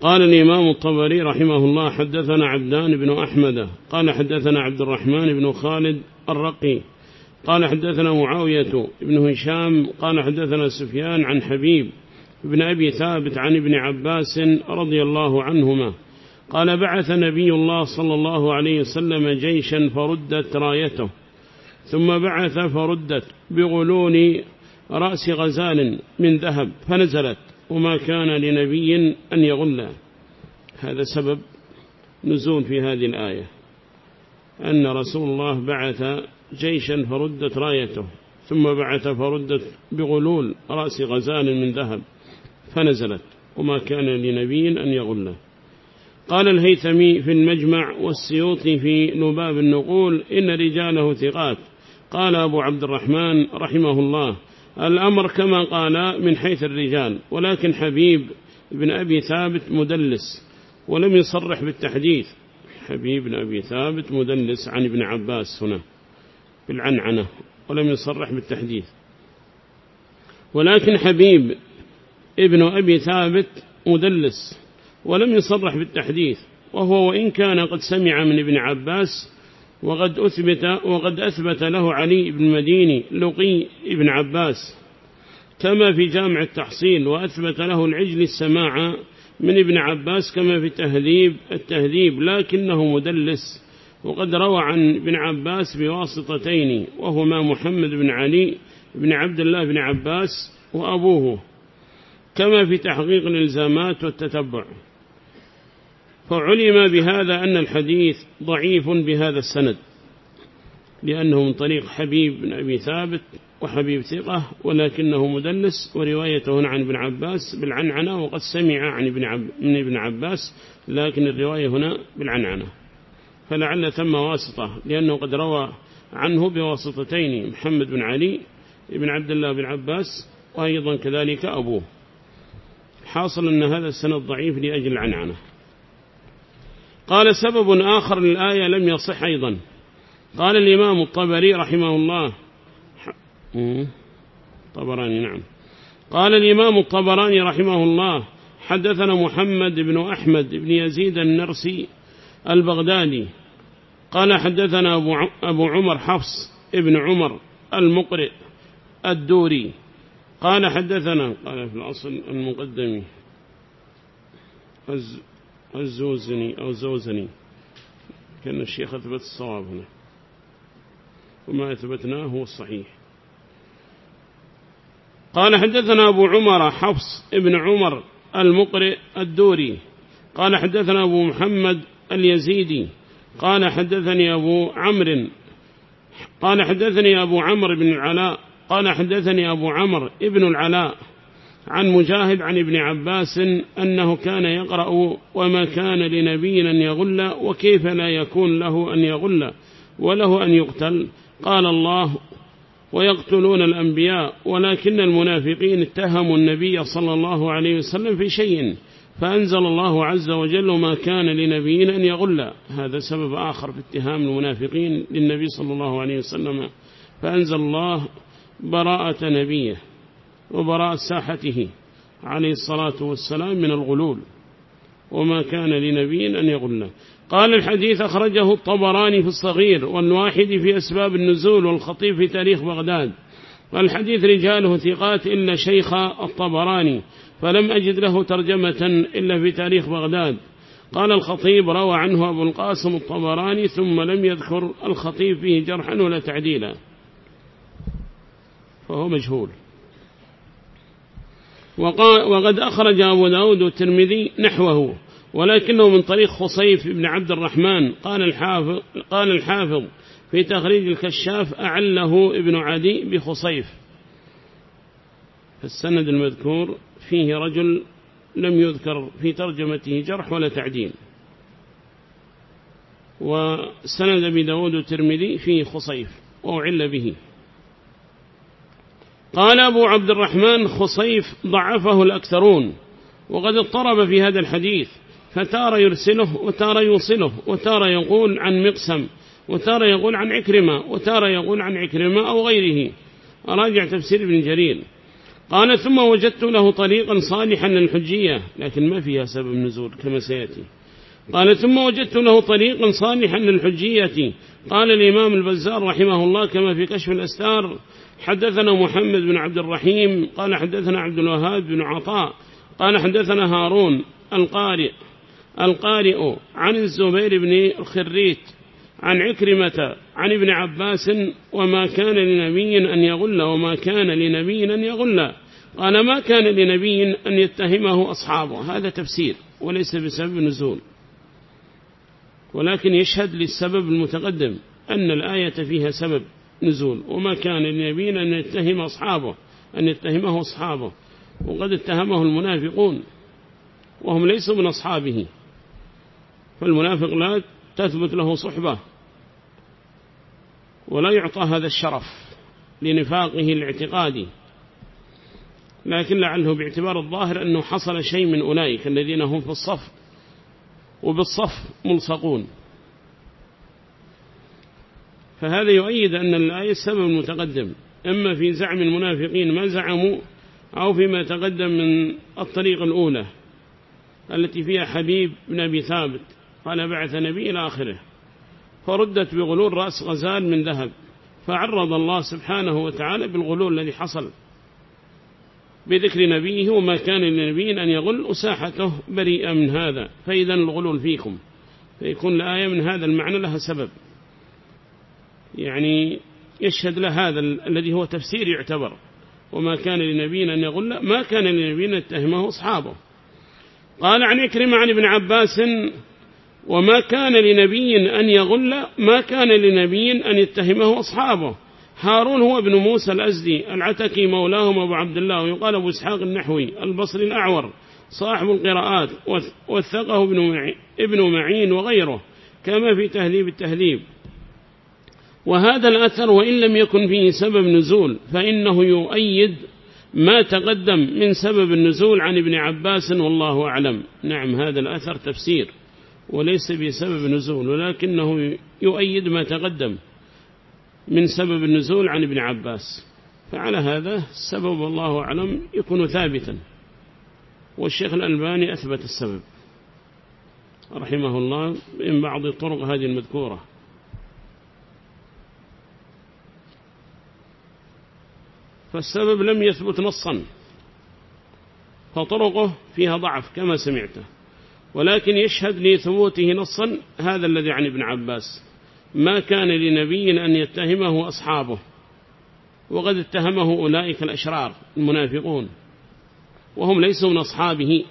قال الإمام الطبري رحمه الله حدثنا عبدان بن أحمد قال حدثنا عبد الرحمن بن خالد الرقي قال حدثنا معاوية بن هشام قال حدثنا سفيان عن حبيب بن أبي ثابت عن ابن عباس رضي الله عنهما قال بعث نبي الله صلى الله عليه وسلم جيشا فردت رايته ثم بعث فردت بغلون رأس غزال من ذهب فنزلت وما كان لنبي أن يغل هذا سبب نزول في هذه الآية. أن رسول الله بعث جيشا فردت رايته ثم بعث فردت بغلول رأس غزال من ذهب فنزلت. وما كان لنبي أن يغله قال الهيثمي في المجمع والسيوطي في لباب النقول إن رجاله ثقات. قال أبو عبد الرحمن رحمه الله الأمر كما قال من حيث الرجال ولكن حبيب بن أبي ثابت مدلس ولم يصرح بالتحديث. حبيب بن أبي ثابت مدلس عن ابن عباس هنا بالعنعنة ولم يصرح بالتحديث. ولكن حبيب ابن أبي ثابت مدلس ولم يصرح بالتحديث وهو وإن كان قد سمع من ابن عباس وقد أثبت, وقد أثبت له علي بن مديني لقي ابن عباس كما في جامع التحصيل وأثبت له العجل السماع من ابن عباس كما في تهذيب التهذيب لكنه مدلس وقد روى عن ابن عباس بواسطتين وهما محمد بن علي بن عبد الله بن عباس وأبوه كما في تحقيق الإلزامات والتتبع. فعلم بهذا أن الحديث ضعيف بهذا السند لأنه من طريق حبيب بن أبي ثابت وحبيب ثقة ولكنه مدلس وروايته عن ابن عباس بالعنعنة وقد سمع عن ابن, عب من ابن عباس لكن الرواية هنا بالعنعنة. فلعل ثم واسطة لأنه قد روى عنه بواسطتين محمد بن علي بن عبد الله بن عباس وأيضا كذلك أبوه. حاصل أن هذا السند ضعيف لأجل العنعنة. قال سبب آخر للآية لم يصح أيضا. قال الإمام الطبري رحمه الله. طبراني نعم. قال الإمام الطبراني رحمه الله حدثنا محمد بن أحمد بن يزيد النرسي البغدادي. قال حدثنا أبو عمر حفص ابن عمر المقرئ الدوري. قال حدثنا قال في الأصل المقدمي. الزوزني أو زوزني كأن الشيخ أثبت الصواب هنا. وما أثبتناه هو الصحيح قال حدثنا أبو عمر حفص ابن عمر المقرئ الدوري. قال حدثنا أبو محمد اليزيدي. قال حدثني أبو عمرو. قال حدثني أبو عمرو بن العلاء. قال حدثني أبو عمرو ابن العلاء. عن مجاهد عن ابن عباس أنه كان يقرأ وما كان لنبي أن يغل وكيف لا يكون له أن يغل وله أن يقتل. قال الله ويقتلون الأنبياء ولكن المنافقين اتهموا النبي صلى الله عليه وسلم في شيء فأنزل الله عز وجل ما كان لنبي أن يغل. هذا سبب آخر في اتهام المنافقين للنبي صلى الله عليه وسلم. فأنزل الله براءة نبيه. وبراء ساحته عليه الصلاة والسلام من الغلول وما كان لنبي أن يغل قال الحديث أخرجه الطبراني في الصغير والواحد في أسباب النزول والخطيب في تاريخ بغداد. والحديث رجاله ثقات إلا شيخ الطبراني فلم أجد له ترجمة إلا في تاريخ بغداد. قال الخطيب روى عنه أبو القاسم الطبراني ثم لم يذكر الخطيب فيه جرحا ولا تعديلا. فهو مجهول. وقد أخرج أبو داود والترمذي نحوه ولكنه من طريق خصيف بن عبد الرحمن. قال الحافظ, قال الحافظ في تخريج الكشاف أعله ابن عدي بخصيف. السند المذكور فيه رجل لم يذكر في ترجمته جرح ولا تعديل. وسند أبي داود والترمذي فيه خصيف وأعل به. قال أبو عبد الرحمن خصيف ضعفه الأكثرون وقد اضطرب في هذا الحديث فتار يرسله وتار يوصله وتار يقول عن مقسم وتار يقول عن عكرمة وتار يقول عن عكرمة أو غيره. أراجع تفسير ابن جرير. قال ثم وجدت له طريقا صالحا للحجية لكن ما فيها سبب نزول كما سيأتي. قال ثم وجدت له طريقا صالحا للحجية. قال الإمام البزار رحمه الله كما في كشف الأستار حدثنا محمد بن عبد الرحيم. قال حدثنا عبد الوهاب بن عطاء. قال حدثنا هارون القارئ القارئ عن الزبير بن الخريت عن عكرمة عن ابن عباس وما كان لنبي أن يغل وما كان لنبي أن يغل. قال ما كان لنبي أن يتهمه أصحابه. هذا تفسير وليس بسبب نزول. ولكن يشهد للسبب المتقدم أن الآية فيها سبب نزول وما كان لنبي أن يتهم أصحابه أن يتهمه أصحابه وقد اتهمه المنافقون وهم ليسوا من أصحابه. فالمنافق لا تثبت له صحبة ولا يعطى هذا الشرف لنفاقه الاعتقادي لكن لعله باعتبار الظاهر أنه حصل شيء من أولئك الذين هم في الصف. وبالصف ملصقون. فهذا يؤيد أن الآية السبب المتقدم إما في زعم المنافقين ما زعموا أو فيما تقدم من الطريق الأولى التي فيها حبيب بن أبي ثابت قال بعث نبي إلى آخره. فردت بغلول رأس غزال من ذهب فعرض الله سبحانه وتعالى بالغلول الذي حصل. بذكر نبيه وما كان لنبي أن يغل أساحته بريئة من هذا. فإذا الغلول فيكم. فيكون الآية من هذا المعنى لها سبب. يعني يشهد له هذا الذي هو تفسير يعتبر. وما كان لنبي أن يغل ما كان لنبي أن يتهمه أصحابه. قال عن إكرم عن ابن عباس وما كان لنبي أن يغل ما كان لنبي أن يتهمه أصحابه. هارون هو ابن موسى الأزدي العتكي مولاهم أبو عبد الله ويقال أبو إسحاق النحوي البصري الأعور صاحب القراءات وثقه ابن معين وغيره كما في تهذيب التهذيب. وهذا الأثر وإن لم يكن فيه سبب نزول فإنه يؤيد ما تقدم من سبب النزول عن ابن عباس والله أعلم. نعم هذا الأثر تفسير وليس بسبب نزول ولكنه يؤيد ما تقدم. من سبب النزول عن ابن عباس. فعلى هذا السبب الله أعلم يكون ثابتا. والشيخ الألباني أثبت السبب. رحمه الله من بعض الطرق هذه المذكورة. فالسبب لم يثبت نصا. فطرقه فيها ضعف كما سمعته ولكن يشهد لثبوته نصا هذا الذي عن ابن عباس. ما كان لنبي أن يتهمه أصحابه وقد اتهمه أولئك الأشرار المنافقون وهم ليسوا من أصحابه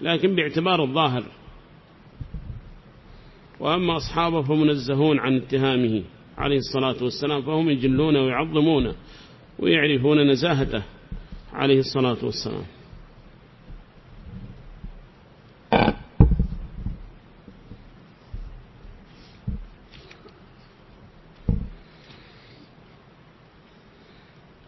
لكن باعتبار الظاهر. وأما أصحابه فمنزهون عن اتهامه عليه الصلاة والسلام فهم يجلون ويعظمون ويعرفون نزاهته عليه الصلاة والسلام.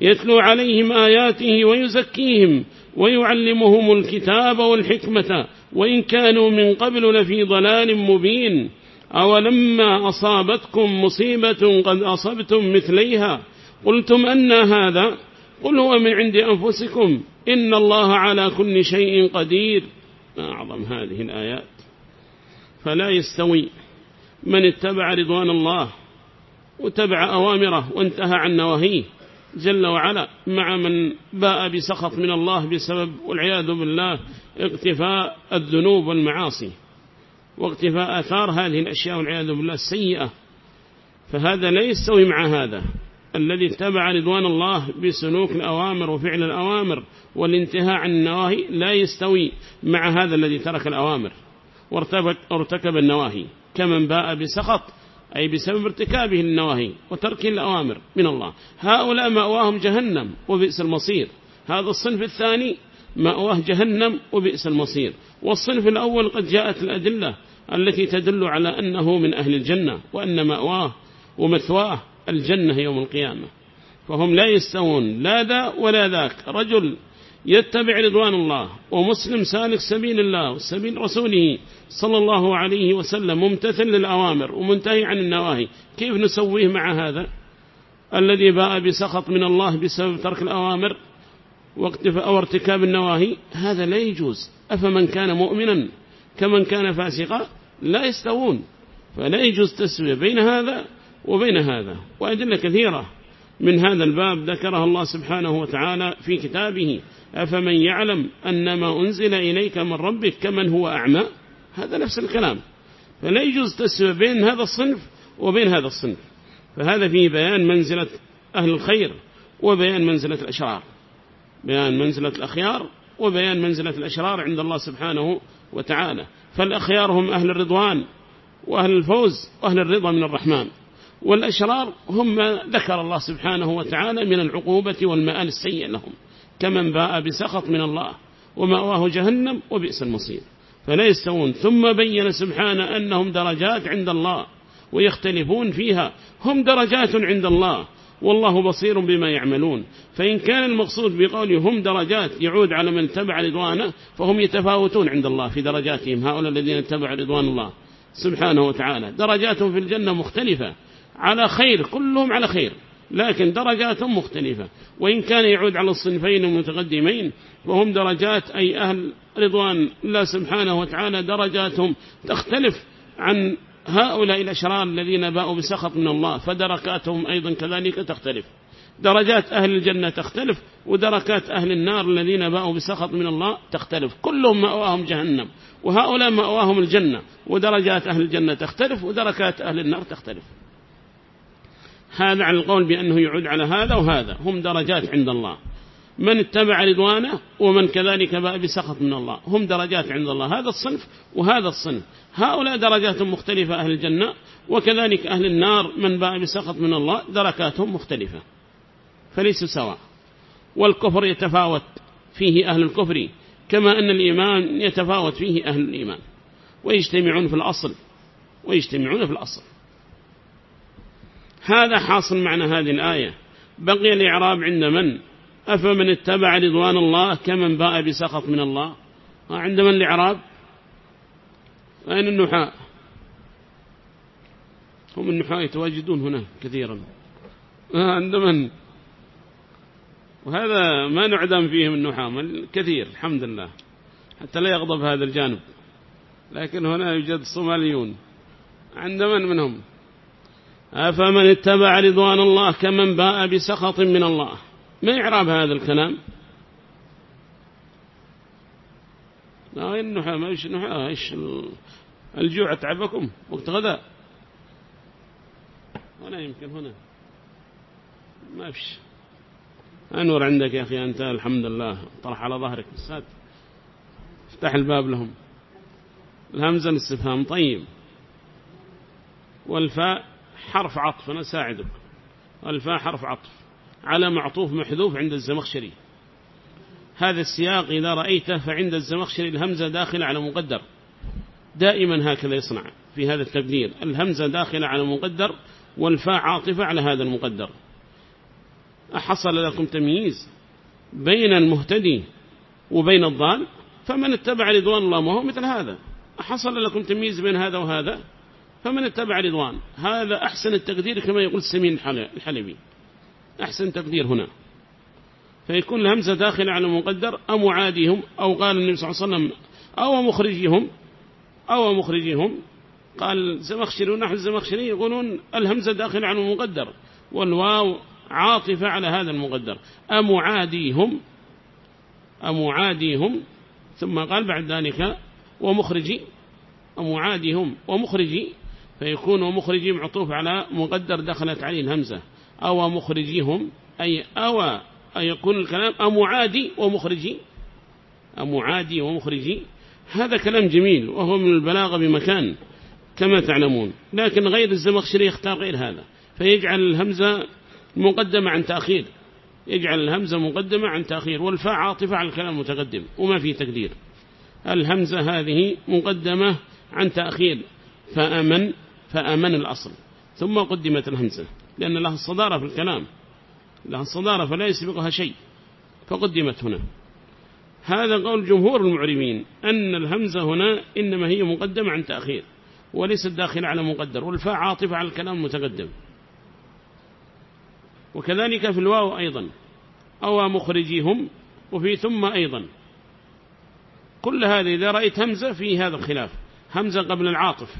يتلو عليهم آياته ويزكيهم ويعلمهم الكتاب والحكمة وإن كانوا من قبل لفي ضلال مبين. أولما أصابتكم مصيبة قد أصبتم مثليها. قلتم أن هذا؟ قل هو من عند أنفسكم. إن الله على كل شيء قدير. ما أعظم هذه الآيات. فلا يستوي من اتبع رضوان الله وتبع أوامره وانتهى عن نواهيه. جل وعلا مع من باء بسخط من الله بسبب والعياذ بالله اقتفاء الذنوب والمعاصي واقتفاء أثار هذه الأشياء والعياذ بالله السيئة. فهذا لا يستوي مع هذا. الذي اتبع رضوان الله بسلوك الأوامر وفعل الأوامر والانتهاء عن النواهي لا يستوي مع هذا الذي ترك الأوامر وارتكب النواهي. كمن باء بسخط أي بسبب ارتكابه النواهي وترك الأوامر من الله. هؤلاء مأواهم جهنم وبئس المصير. هذا الصنف الثاني مأواه جهنم وبئس المصير. والصنف الأول قد جاءت الأدلة التي تدل على أنه من أهل الجنة وأن مأواه ومثواه الجنة يوم القيامة. فهم لا يستوون. لا ذا ولا ذاك. رجل يتبع رضوان الله ومسلم سالك سبيل الله وسبيل رسوله صلى الله عليه وسلم ممتثل للأوامر ومنتهي عن النواهي. كيف نسويه مع هذا؟ الذي باء بسخط من الله بسبب ترك الأوامر أو ارتكاب النواهي هذا لا يجوز. أفمن كان مؤمنا كمن كان فاسقا لا يستوون. فلا يجوز تسوية بين هذا وبين هذا. وأدلة كثيرة. من هذا الباب ذكرها الله سبحانه وتعالى في كتابه أفمن يعلم أن ما أنزل إليك من ربك كمن هو أعمى؟ هذا نفس الكلام. فلا يجوز تسوى بين هذا الصنف وبين هذا الصنف. فهذا فيه بيان منزلة أهل الخير وبيان منزلة الأشرار. بيان منزلة الأخيار وبيان منزلة الأشرار عند الله سبحانه وتعالى. فالأخيار هم أهل الرضوان وأهل الفوز وأهل الرضا من الرحمن. والأشرار هم ما ذكر الله سبحانه وتعالى من العقوبة والمآل السيء لهم. كمن باء بسخط من الله ومأواه جهنم وبئس المصير. فلا يستوون ثم بين سبحانه أنهم درجات عند الله ويختلفون فيها. هم درجات عند الله. والله بصير بما يعملون. فإن كان المقصود بقوله هم درجات يعود على من اتبع رضوانه فهم يتفاوتون عند الله في درجاتهم. هؤلاء الذين اتبعوا رضوان الله سبحانه وتعالى. درجاتهم في الجنة مختلفة. على خير. كلهم على خير. لكن درجاتهم مختلفة. وإن كان يعود على الصنفين المتقدمين وهم درجات أي أهل رضوان الله سبحانه وتعالى درجاتهم تختلف عن هؤلاء الأشرار الذين باءوا بسخط من الله فدركاتهم أيضا كذلك تختلف. درجات أهل الجنة تختلف ودركات أهل النار الذين باءوا بسخط من الله تختلف. كلهم مأواهم جهنم وهؤلاء مأواهم الجنة ودرجات أهل الجنة تختلف ودركات أهل النار تختلف. هذا على القول بأنه يعود على هذا وهذا. هم درجات عند الله. من اتبع رضوانه ومن كذلك باء بسخط من الله. هم درجات عند الله. هذا الصنف وهذا الصنف. هؤلاء درجات مختلفة. أهل الجنة وكذلك أهل النار. من باء بسخط من الله دركاتهم مختلفة. فليسوا سواء. والكفر يتفاوت فيه أهل الكفر كما أن الإيمان يتفاوت فيه أهل الإيمان. ويجتمعون في الأصل. ويجتمعون في الأصل. هذا حاصل معنى هذه الآية. بقي الإعراب عند من؟ أفمن اتبع رضوان الله كمن باء بسخط من الله؟ عند من الإعراب؟ أين النحاء هم النحاء يتواجدون هنا كثيرا. عند من؟ وهذا ما نعدم فيهم النحاة كثير الحمد لله. حتى لا يغضب هذا الجانب. لكن هنا يوجد صوماليون. عند من منهم؟ أفمن اتبع رضوان الله كمن باء بسخط من الله؟ ما إعراب هذا الكلام؟ لا النحاة ما إيش النحاة إيش الجوع تعبكم وقت غداء. هنا يمكن هنا. ما فيش. أنور عندك يا أخي أنت الحمد لله. طرح على ظهرك. الساد افتح الباب لهم. الهمزة الاستفهام طيب. والفاء حرف عطف أنا ساعدك الفاء حرف عطف. على معطوف محذوف عند الزمخشري. هذا السياق إذا رأيته فعند الزمخشري الهمزة داخلة على مقدر. دائما هكذا يصنع في هذا التقدير. الهمزة داخلة على مقدر والفاء عاطفة على هذا المقدر. أحصل لكم تمييز بين المهتدي وبين الضال فمن اتبع رضوان الله ما هو مثل هذا. أحصل لكم تمييز بين هذا وهذا. فمن اتبع رضوان. هذا أحسن التقدير كما يقول السمين الحلبي. أحسن تقدير هنا. فيكون الهمزة داخلة على مقدر أو معاديهم أو قال النبي صلى الله عليه وسلم أو مخرجيهم أو مخرجيهم قال زمخشري ونحن الزمخشري يقولون الهمزة داخلة على المقدر والواو عاطفة على هذا المقدر. أمعاديهم أمعاديهم ثم قال بعد ذلك ومخرجي أمعاديهم ومخرجي. فيكون ومخرجي معطوف على مقدر دخلت عليه الهمزة. أو مخرجيهم أي أو أي يكون الكلام أمعادي ومخرجي. أمعادي ومخرجي. هذا كلام جميل وهو من البلاغة بمكان كما تعلمون. لكن غير الزمخشري يختار غير هذا. فيجعل الهمزة مقدمة عن تأخير. يجعل الهمزة مقدمة عن تأخير. والفاء عاطفة على الكلام المتقدم وما في تقدير. الهمزة هذه مقدمة عن تأخير. فأمن فأمن الأصل. ثم قدمت الهمزة لأن لها الصدارة في الكلام. لها الصدارة فلا يسبقها شيء. فقدمت هنا. هذا قول جمهور المعربين أن الهمزة هنا إنما هي مقدمة عن تأخير وليست داخلة على مقدر والفاء عاطفة على الكلام المتقدم وكذلك في الواو أيضا. أو مخرجيهم وفي ثم أيضا. كل هذه إذا رأيت همزة في هذا الخلاف. همزة قبل العاطف.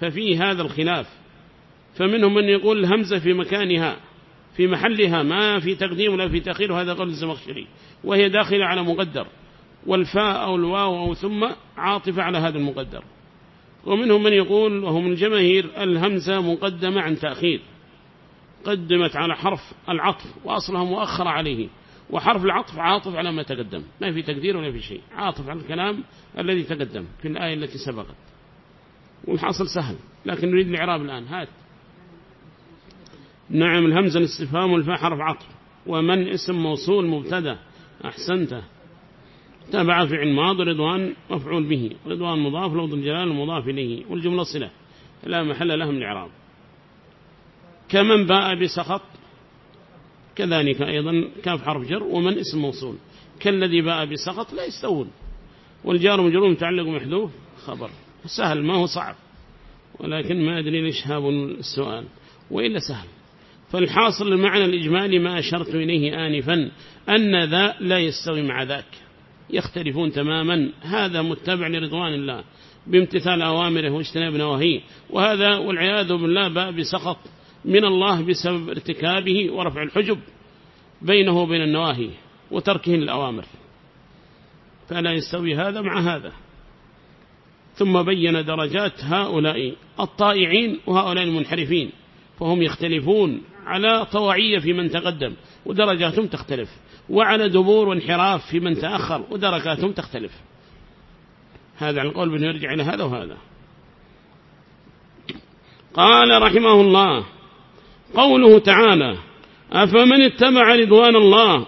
ففي هذا الخلاف. فمنهم من يقول الهمزة في مكانها في محلها ما في تقديم ولا في تأخير وهذا قول الزمخشري. وهي داخلة على مقدر. والفاء أو الواو أو ثم عاطفة على هذا المقدر. ومنهم من يقول وهم الجماهير الهمزة مقدمة عن تأخير. قدمت على حرف العطف وأصلها مؤخر عليه. وحرف العطف عاطف على ما تقدم. ما في تقدير ولا في شيء. عاطف على الكلام الذي تقدم في الآية التي سبقت. والحاصل سهل لكن نريد الإعراب الآن. هات. نعم الهمزة الاستفهام والفاء حرف عطف. ومن اسم موصول مبتدأ؟ أحسنت. تابع فعل ماض رضوان مفعول به. رضوان مضاف لوض الجلال مضاف إليه والجملة صلة. لا محل لهم الإعراب. كمن باء بسخط؟ كذلك أيضا كاف حرف جر. ومن اسم موصول؟ كالذي باء بسخط لا يستول والجار مجرور متعلق محذوف خبر. سهل ما هو صعب. ولكن ما أدري ليش هاب السؤال وإلا سهل. فالحاصل المعنى الإجمالي ما أشرت إليه آنفا أن ذا لا يستوي مع ذاك. يختلفون تماما. هذا متبع لرضوان الله بامتثال أوامره واجتناب نواهيه. وهذا والعياذ بالله باء بسخط من الله بسبب ارتكابه ورفع الحجب بينه وبين النواهي وتركه الأوامر فلا يستوي هذا مع هذا. ثم بين درجات هؤلاء الطائعين وهؤلاء المنحرفين فهم يختلفون على طوعية في من تقدم ودرجاتهم تختلف وعلى دبور وانحراف في من تأخر ودركاتهم تختلف. هذا عن القول بأنه يرجع إلى هذا وهذا. قال رحمه الله قوله تعالى أفمن اتبع رضوان الله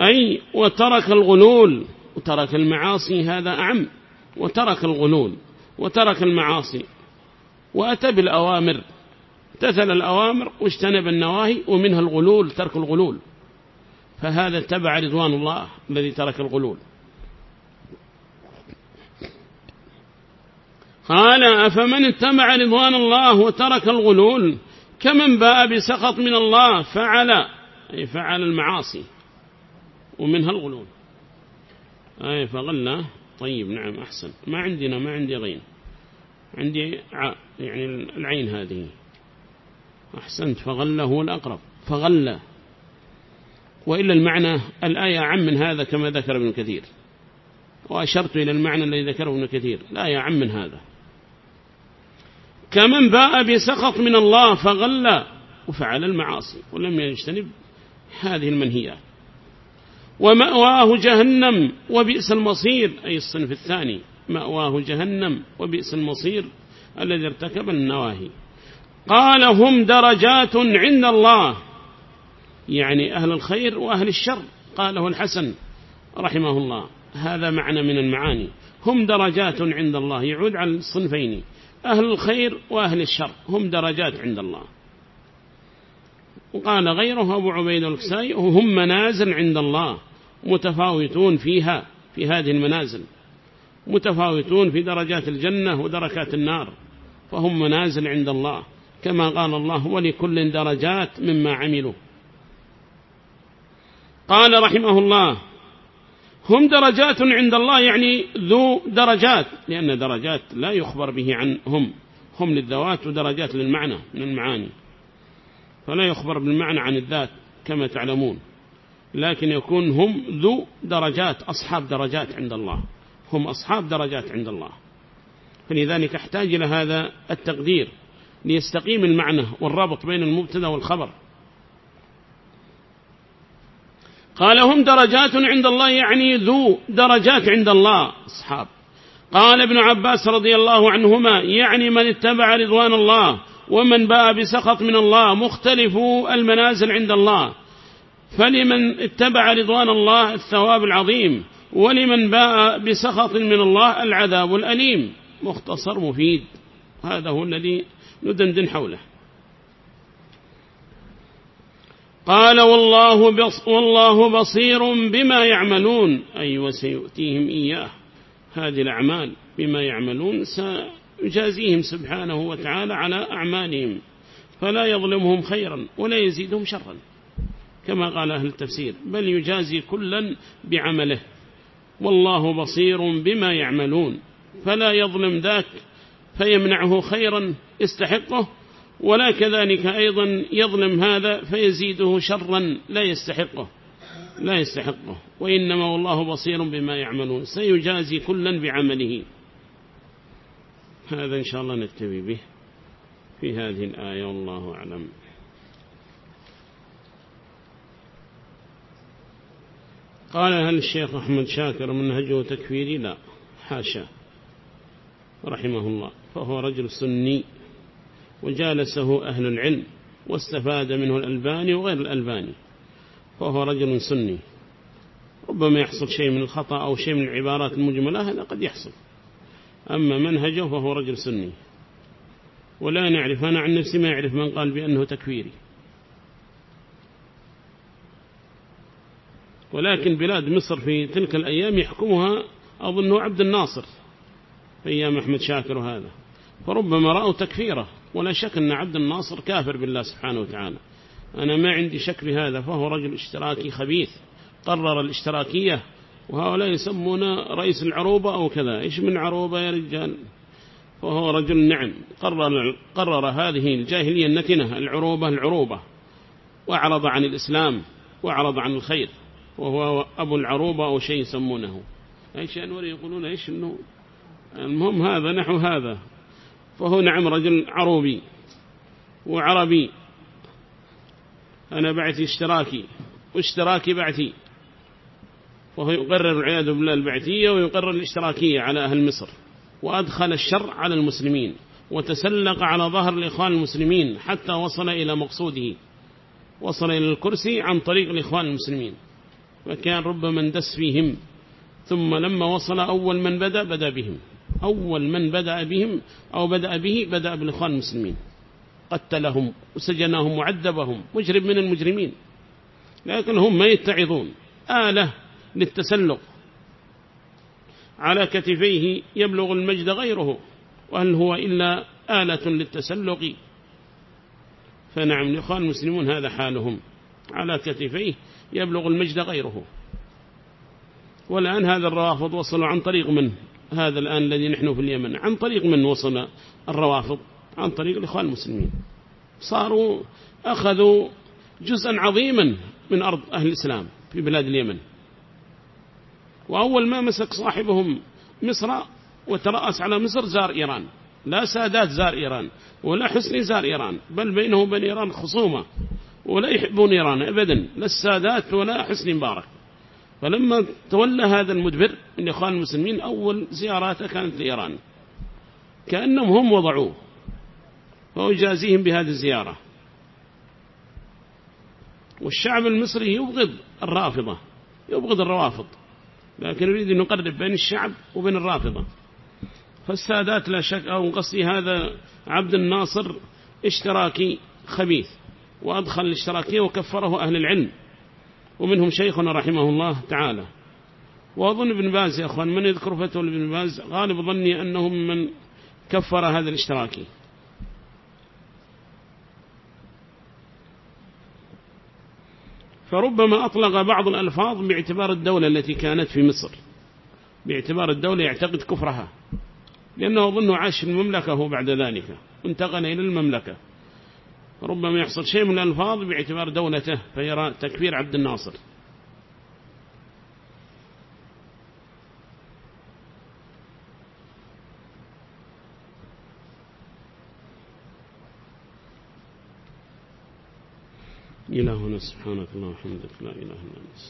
أي وترك الغلول وترك المعاصي هذا أعم. وترك الغلول وترك المعاصي وأتى بالأوامر تثل الأوامر واجتنب النواهي ومنها الغلول ترك الغلول. فهذا اتبع رضوان الله الذي ترك الغلول. قال أفمن اتبع رضوان الله وترك الغلول؟ كمن باء بسخط من الله؟ فعل أي فعل المعاصي ومنها الغلول. أي فغلنا طيب نعم أحسن. ما عندنا ما عندي غين عندي ع يعني العين هذه. أحسنت فغل هو الأقرب. فغل وإلا المعنى الآية عم من هذا كما ذكر ابن كثير. وأشرت إلى المعنى الذي ذكره ابن كثير. لا يا عم من هذا. كمن باء بسخط من الله فغل وفعل المعاصي ولم يجتنب هذه المنهيات. ومأواه جهنم وبئس المصير أي الصنف الثاني مأواه جهنم وبئس المصير الذي ارتكب النواهي. قال هم درجات عند الله يعني أهل الخير وأهل الشر قاله الحسن رحمه الله. هذا معنى من المعاني. هم درجات عند الله يعود على الصنفين أهل الخير وأهل الشر هم درجات عند الله. وقال غيره أبو عبيد الكسائي هم منازل عند الله متفاوتون فيها في هذه المنازل متفاوتون في درجات الجنة ودركات النار فهم منازل عند الله كما قال الله ولكل درجات مما عملوا قال رحمه الله هم درجات عند الله يعني ذو درجات لأن درجات لا يخبر به عن هم هم للذوات ودرجات للمعنى من المعاني فلا يخبر بالمعنى عن الذات كما تعلمون لكن يكون هم ذو درجات أصحاب درجات عند الله هم أصحاب درجات عند الله. فلذلك أحتاج إلى هذا التقدير ليستقيم المعنى والرابط بين المبتدأ والخبر. قال هم درجات عند الله يعني ذو درجات عند الله أصحاب. قال ابن عباس رضي الله عنهما يعني من اتبع رضوان الله ومن باء بسخط من الله مختلف المنازل عند الله. فلمن اتبع رضوان الله الثواب العظيم ولمن باء بسخط من الله العذاب الأليم. مختصر مفيد. هذا هو الذي ندندن حوله. قال والله, بص والله بصير بما يعملون. أي وسيؤتيهم إياه. هذه الأعمال بما يعملون سيجازيهم سبحانه وتعالى على أعمالهم فلا يظلمهم خيرا ولا يزيدهم شرا كما قال أهل التفسير بل يجازي كلا بعمله والله بصير بما يعملون فلا يظلم ذاك فيمنعه خيرا يستحقه ولا كذلك أيضا يظلم هذا فيزيده شرا لا يستحقه لا يستحقه وإنما والله بصير بما يعملون سيجازي كلا بعمله. هذا إن شاء الله نكتفي به في هذه الآية والله أعلم. قال هل الشيخ أحمد شاكر منهجه تكفيري لا حاشا رحمه الله. فهو رجل سني وجالسه أهل العلم واستفاد منه الألباني وغير الألباني. فهو رجل سني ربما يحصل شيء من الخطأ أو شيء من العبارات المجملة هذا قد يحصل. أما منهجه فهو رجل سني. ولا نعرف أنا عن نفسي ما يعرف من قال بأنه تكفيري. ولكن بلاد مصر في تلك الأيام يحكمها أظنه عبد الناصر في أيام أحمد شاكر وهذا. فربما رأوا تكفيره ولا شك أن عبد الناصر كافر بالله سبحانه وتعالى. أنا ما عندي شك بهذا فهو رجل اشتراكي خبيث. قرر الاشتراكية وهؤلاء يسمون رئيس العروبة أو كذا. إيش من عروبة يا رجال؟ فهو رجل نعم. قرر, قرر هذه الجاهلية النتنة العروبة العروبة وأعرض عن الإسلام وأعرض عن الخير. وهو أبو العروبة أو شيء يسمونه. أي أنور يقولون إيش إنه؟ المهم هذا نحو هذا. فهو نعم رجل عروبي وعربي. أنا بعثي اشتراكي واشتراكي بعثي. وهو يقرر العياذ بالله البعثية ويقرر الاشتراكية على أهل مصر. وأدخل الشر على المسلمين وتسلق على ظهر الإخوان المسلمين حتى وصل إلى مقصوده. وصل إلى الكرسي عن طريق الإخوان المسلمين. وكان ربما اندس فيهم. ثم لما وصل أول من بدأ بدأ بهم. أول من بدأ بهم أو بدأ به بدأ بالإخوان المسلمين. قتلهم وسجنهم وعذبهم. مجرم من المجرمين. لكن هم ما يتعظون. آلة للتسلق. على كتفيه يبلغ المجد غيره وهل هو إلا آلة للتسلق؟ فنعم الإخوان المسلمون هذا حالهم. على كتفيه يبلغ المجد غيره. والآن هذا الروافض وصلوا عن طريق من؟ هذا الآن الذي نحن في اليمن. عن طريق من وصل الروافض؟ عن طريق الإخوان المسلمين. صاروا أخذوا جزءا عظيما من أرض أهل الإسلام في بلاد اليمن. وأول ما مسك صاحبهم مصر وترأس على مصر زار إيران. لا سادات زار إيران ولا حسني زار إيران بل بينه وبين إيران خصومة ولا يحبون إيران أبدا لا السادات ولا حسني مبارك. فلما تولى هذا المدبر من إخوان المسلمين أول زياراته كانت لإيران. كأنهم هم وضعوه فهو بهذه الزيارة. والشعب المصري يبغض الرافضة يبغض الروافض. لكن يريد أن يقرب بين الشعب وبين الرافضة. فالسادات لا شك أو قصدي هذا عبد الناصر إشتراكي خبيث وأدخل الإشتراكية وكفره أهل العلم ومنهم شيخنا رحمه الله تعالى. وأظن ابن باز يا أخوان من يذكر فتوى ابن باز؟ غالب ظني أنهم من كفر هذا الإشتراكي. فربما أطلق بعض الألفاظ باعتبار الدولة التي كانت في مصر. باعتبار الدولة يعتقد كفرها. لأنه أظن عاش المملكة هو بعد ذلك. انتقل إلى المملكة. ربما يحصل شيء من الألفاظ باعتبار دولته فيرى تكفير عبد الناصر. إلهنا سبحانك الله وحمدك لا إله إلا أنت